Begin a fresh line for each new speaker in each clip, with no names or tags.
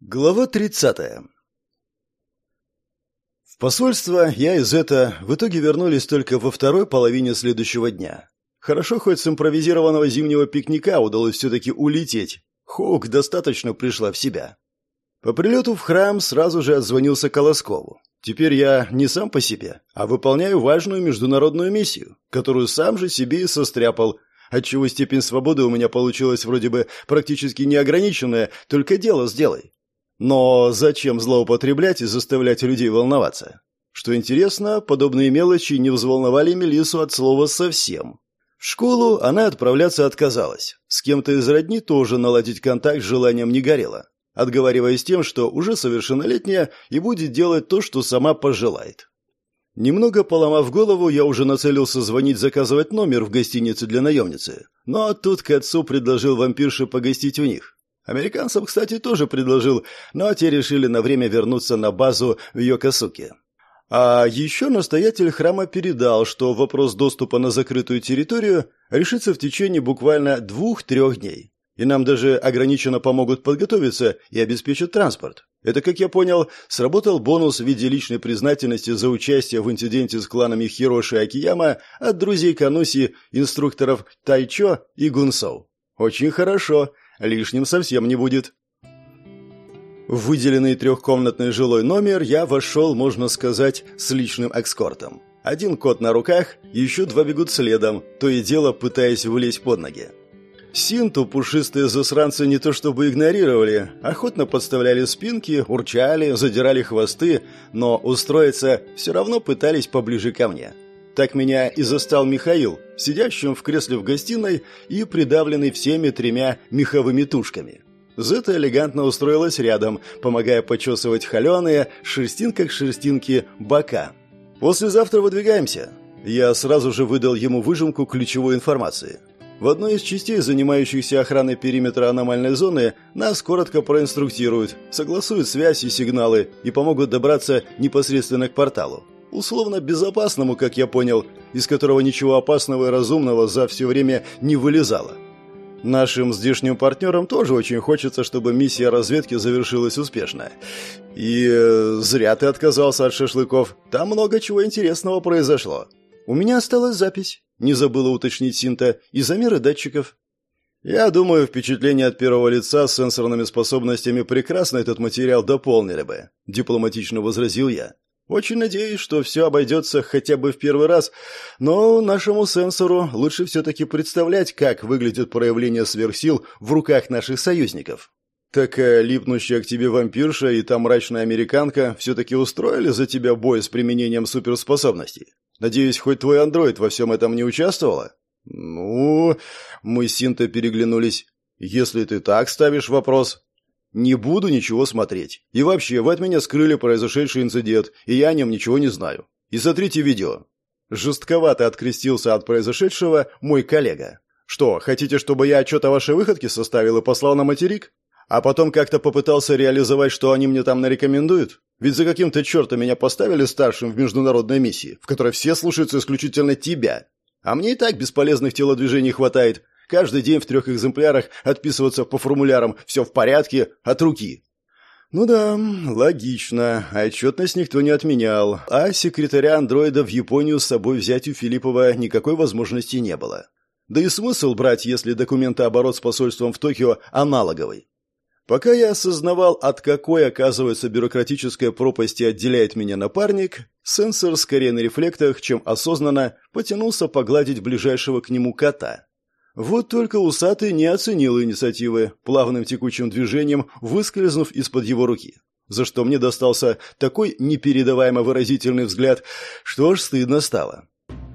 Глава 30. В посольство я из это в итоге вернулись только во второй половине следующего дня. Хорошо хоть с импровизированного зимнего пикника удалось все-таки улететь. Хоук достаточно пришла в себя. По прилету в храм сразу же отзвонился Колоскову. Теперь я не сам по себе, а выполняю важную международную миссию, которую сам же себе и состряпал, отчего степень свободы у меня получилась вроде бы практически неограниченная, только дело сделай. Но зачем злоупотреблять и заставлять людей волноваться? Что интересно, подобные мелочи не взволновали Мелису от слова совсем. В школу она отправляться отказалась. С кем-то из родни тоже наладить контакт желанием не горело, отговариваясь тем, что уже совершеннолетняя и будет делать то, что сама пожелает. Немного поломав голову, я уже нацелился звонить заказывать номер в гостинице для наемницы. Но тут к отцу предложил вампирше погостить у них. Американцам, кстати, тоже предложил, но те решили на время вернуться на базу в Йокосуке. А еще настоятель храма передал, что вопрос доступа на закрытую территорию решится в течение буквально двух-трех дней. И нам даже ограниченно помогут подготовиться и обеспечат транспорт. Это, как я понял, сработал бонус в виде личной признательности за участие в инциденте с кланами Хироши и Акияма от друзей Кануси, инструкторов Тайчо и Гунсоу. Очень хорошо. Лишним совсем не будет. В выделенный трехкомнатный жилой номер я вошел, можно сказать, с личным экскортом. Один кот на руках, еще два бегут следом, то и дело пытаясь влезть под ноги. Синту пушистые засранцы не то чтобы игнорировали, охотно подставляли спинки, урчали, задирали хвосты, но устроиться все равно пытались поближе ко мне. Так меня и застал Михаил, сидящим в кресле в гостиной и придавленный всеми тремя меховыми тушками. Зета элегантно устроилась рядом, помогая почесывать холеные, шерстинка к шерстинке, бока. «Послезавтра выдвигаемся». Я сразу же выдал ему выжимку ключевой информации. В одной из частей, занимающихся охраной периметра аномальной зоны, нас коротко проинструктируют, согласуют связь и сигналы и помогут добраться непосредственно к порталу условно безопасному, как я понял, из которого ничего опасного и разумного за все время не вылезало. Нашим здешним партнерам тоже очень хочется, чтобы миссия разведки завершилась успешно. И э, зря ты отказался от шашлыков. Там много чего интересного произошло. У меня осталась запись, не забыла уточнить Синта, и замеры датчиков. Я думаю, впечатление от первого лица с сенсорными способностями прекрасно этот материал дополнили бы, дипломатично возразил я. Очень надеюсь, что все обойдется хотя бы в первый раз, но нашему сенсору лучше все-таки представлять, как выглядит проявление сверхсил в руках наших союзников. Такая липнущая к тебе вампирша и та мрачная американка все-таки устроили за тебя бой с применением суперспособностей? Надеюсь, хоть твой андроид во всем этом не участвовала? Ну, мы с Синто переглянулись. Если ты так ставишь вопрос, не буду ничего смотреть. И вообще, вы от меня скрыли произошедший инцидент, и я о нем ничего не знаю. И смотрите видео. Жестковато открестился от произошедшего мой коллега. Что, хотите, чтобы я отчет о вашей выходке составил и послал на материк? А потом как-то попытался реализовать, что они мне там нарекомендуют? Ведь за каким-то чертом меня поставили старшим в международной миссии, в которой все слушаются исключительно тебя. А мне и так бесполезных телодвижений хватает. Каждый день в трех экземплярах отписываться по формулярам «все в порядке» от руки. Ну да, логично. Отчетность никто не отменял, а секретаря андроида в Японию с собой взять у Филиппова никакой возможности не было. Да и смысл брать, если документооборот с посольством в Токио аналоговый. Пока я осознавал, от какой, оказывается, бюрократической пропасти отделяет меня напарник, сенсор скорее на рефлектах, чем осознанно, потянулся погладить ближайшего к нему кота. Вот только усатый не оценил инициативы, плавным текучим движением выскользнув из-под его руки. За что мне достался такой непередаваемо выразительный взгляд, что аж стыдно стало.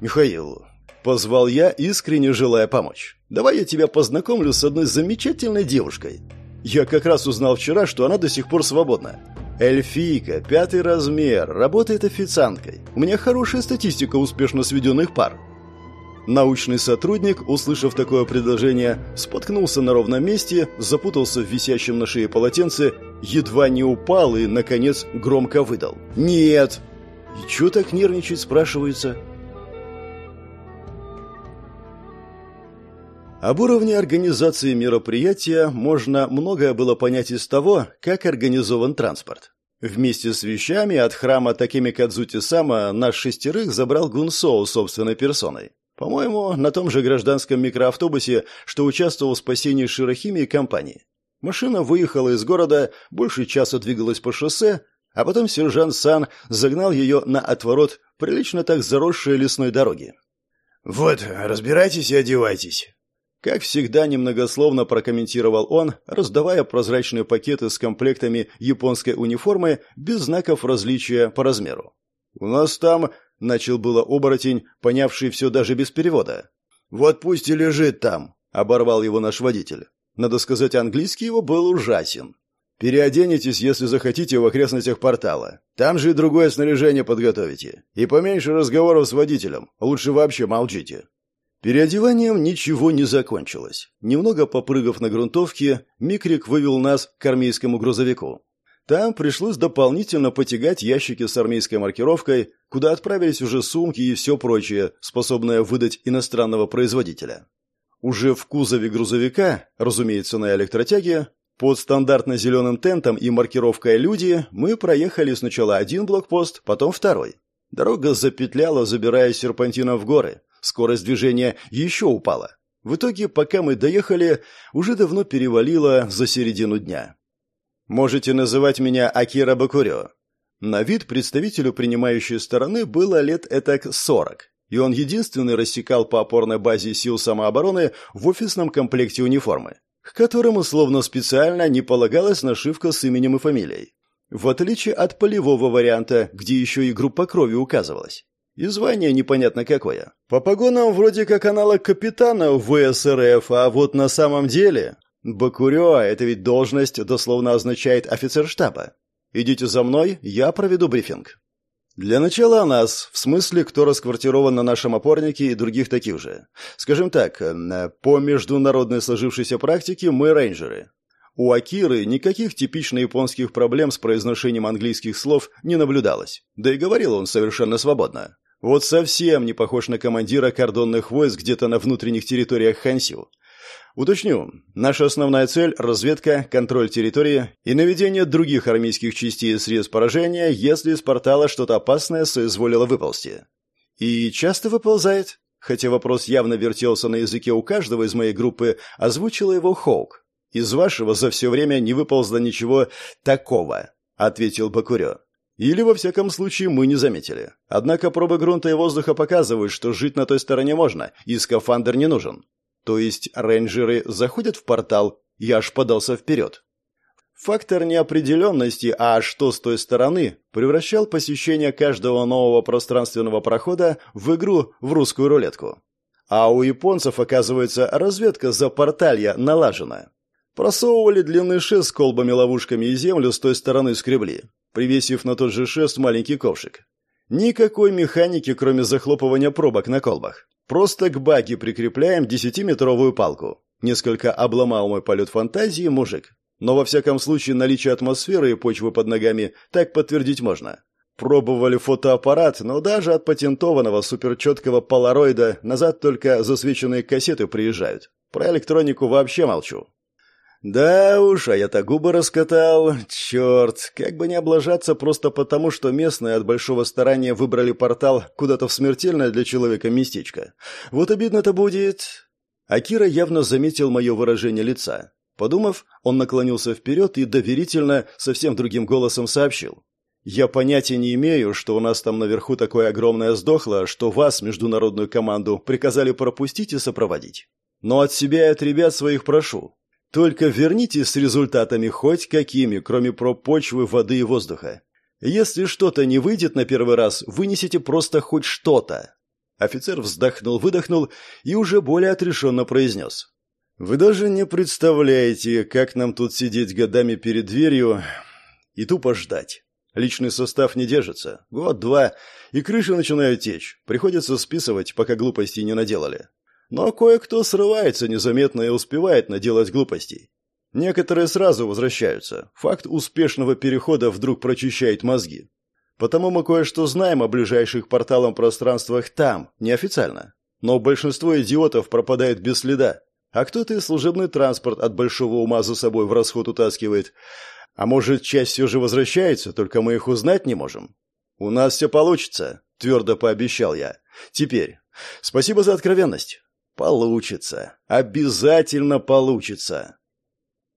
«Михаил», — позвал я, искренне желая помочь, — «давай я тебя познакомлю с одной замечательной девушкой. Я как раз узнал вчера, что она до сих пор свободна. Эльфийка, пятый размер, работает официанткой. У меня хорошая статистика успешно сведенных пар. Научный сотрудник, услышав такое предложение, споткнулся на ровном месте, запутался в висящем на шее полотенце, едва не упал и, наконец, громко выдал. «Нет!» «И чё так нервничать?» – спрашивается. Об уровне организации мероприятия можно многое было понять из того, как организован транспорт. Вместе с вещами от храма Такими Кадзути Сама наш шестерых забрал Гунсоу собственной персоной. По-моему, на том же гражданском микроавтобусе, что участвовал в спасении Широхими и компании. Машина выехала из города, больше часа двигалась по шоссе, а потом сержант Сан загнал ее на отворот прилично так заросшей лесной дороги.
«Вот, разбирайтесь и одевайтесь.
Как всегда, немногословно прокомментировал он, раздавая прозрачные пакеты с комплектами японской униформы без знаков различия по размеру. «У нас там...» — начал было оборотень, понявший все даже без перевода.
«Вот пусть и лежит там», — оборвал его наш водитель.
Надо сказать, английский его был ужасен. «Переоденетесь, если захотите, в окрестностях портала. Там же и другое снаряжение подготовите. И поменьше разговоров с водителем. Лучше вообще молчите. Переодеванием ничего не закончилось. Немного попрыгав на грунтовке, Микрик вывел нас к армейскому грузовику. Там пришлось дополнительно потягать ящики с армейской маркировкой, куда отправились уже сумки и все прочее, способное выдать иностранного производителя. Уже в кузове грузовика, разумеется, на электротяге, под стандартно-зеленым тентом и маркировкой «Люди» мы проехали сначала один блокпост, потом второй. Дорога запетляла, забирая серпантином в горы. Скорость движения еще упала. В итоге, пока мы доехали, уже давно перевалило за середину дня. Можете называть меня Акира Бакурё. На вид представителю принимающей стороны было лет этак сорок, и он единственный рассекал по опорной базе сил самообороны в офисном комплекте униформы, к которому словно специально не полагалась нашивка с именем и фамилией. В отличие от полевого варианта, где еще и группа крови указывалась. И звание непонятно какое. По погонам вроде как аналог капитана в ВСРФ, а вот на самом деле... Бакурё, это ведь должность дословно означает офицер штаба. Идите за мной, я проведу брифинг. Для начала нас, в смысле, кто расквартирован на нашем опорнике и других таких же. Скажем так, по международной сложившейся практике мы рейнджеры. У Акиры никаких типично японских проблем с произношением английских слов не наблюдалось. Да и говорил он совершенно свободно. Вот совсем не похож на командира кордонных войск где-то на внутренних территориях Хансю. Уточню, наша основная цель – разведка, контроль территории и наведение других армейских частей и средств поражения, если из портала что-то опасное соизволило выползти. И часто выползает? Хотя вопрос явно вертелся на языке у каждого из моей группы, озвучила его Хоук. «Из вашего за все время не выползло ничего такого», — ответил Бакурё. Или, во всяком случае, мы не заметили. Однако пробы грунта и воздуха показывают, что жить на той стороне можно, и скафандр не нужен. То есть рейнджеры заходят в портал, я аж подался вперед. Фактор неопределенности, а что с той стороны, превращал посещение каждого нового пространственного прохода в игру в русскую рулетку. А у японцев, оказывается, разведка за порталья налажена. Просовывали длинный шест с колбами-ловушками и землю с той стороны скребли привесив на тот же шест маленький ковшик. Никакой механики, кроме захлопывания пробок на колбах. Просто к баге прикрепляем десятиметровую палку. Несколько обломал мой полет фантазии мужик. Но во всяком случае наличие атмосферы и почвы под ногами так подтвердить можно. Пробовали фотоаппарат, но даже от патентованного суперчеткого полароида назад только засвеченные кассеты приезжают. Про электронику вообще молчу. Да уж, а я-то губы раскатал. Черт, как бы не облажаться просто потому, что местные от большого старания выбрали портал куда-то в смертельное для человека местечко. Вот обидно-то будет. Акира явно заметил мое выражение лица. Подумав, он наклонился вперед и доверительно, совсем другим голосом сообщил. «Я понятия не имею, что у нас там наверху такое огромное сдохло, что вас, международную команду, приказали пропустить и сопроводить. Но от себя и от ребят своих прошу. Только вернитесь с результатами хоть какими, кроме проб почвы, воды и воздуха. Если что-то не выйдет на первый раз, вынесите просто хоть что-то. Офицер вздохнул-выдохнул и уже более отрешенно произнес. «Вы даже не представляете, как нам тут сидеть годами перед дверью и тупо ждать. Личный состав не держится. Год-два, и крыши начинают течь. Приходится списывать, пока глупостей не наделали. Но кое-кто срывается незаметно и успевает наделать глупостей. Некоторые сразу возвращаются. Факт успешного перехода вдруг прочищает мозги. Потому мы кое-что знаем о ближайших порталам пространствах там, неофициально. Но большинство идиотов пропадает без следа. А кто-то и служебный транспорт от большого ума за собой в расход утаскивает. А может, часть все же возвращается, только мы их узнать не можем? У нас все получится, твердо пообещал я. Теперь, спасибо за откровенность. Получится. Обязательно получится.